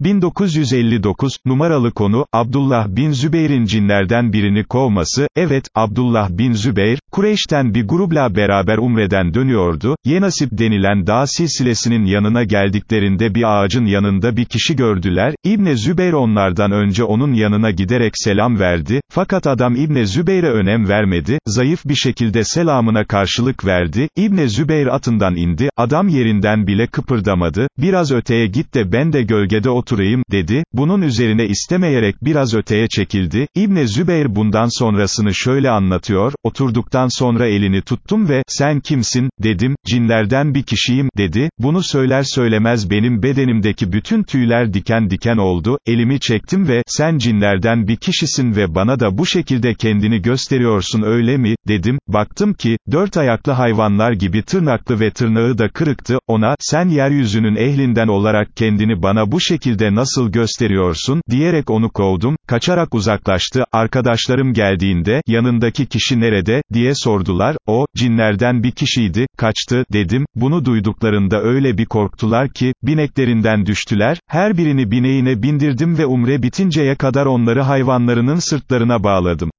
1959, numaralı konu, Abdullah bin Zübeyir'in cinlerden birini kovması, evet, Abdullah bin Zübeyir, Kureyş'ten bir grupla beraber umreden dönüyordu, Yenasip denilen dağ silsilesinin yanına geldiklerinde bir ağacın yanında bir kişi gördüler, İbne Zübeyir onlardan önce onun yanına giderek selam verdi, fakat adam İbne Zübeyir'e önem vermedi, zayıf bir şekilde selamına karşılık verdi, İbne Zübeyir atından indi, adam yerinden bile kıpırdamadı, biraz öteye git de ben de gölgede otur oturayım, dedi, bunun üzerine istemeyerek biraz öteye çekildi, İbne Zübeyir bundan sonrasını şöyle anlatıyor, oturduktan sonra elini tuttum ve, sen kimsin, dedim, cinlerden bir kişiyim, dedi, bunu söyler söylemez benim bedenimdeki bütün tüyler diken diken oldu, elimi çektim ve, sen cinlerden bir kişisin ve bana da bu şekilde kendini gösteriyorsun öyle mi, dedim, baktım ki, dört ayaklı hayvanlar gibi tırnaklı ve tırnağı da kırıktı, ona, sen yeryüzünün ehlinden olarak kendini bana bu şekilde şekilde nasıl gösteriyorsun, diyerek onu kovdum, kaçarak uzaklaştı, arkadaşlarım geldiğinde, yanındaki kişi nerede, diye sordular, o, cinlerden bir kişiydi, kaçtı, dedim, bunu duyduklarında öyle bir korktular ki, bineklerinden düştüler, her birini bineğine bindirdim ve umre bitinceye kadar onları hayvanlarının sırtlarına bağladım.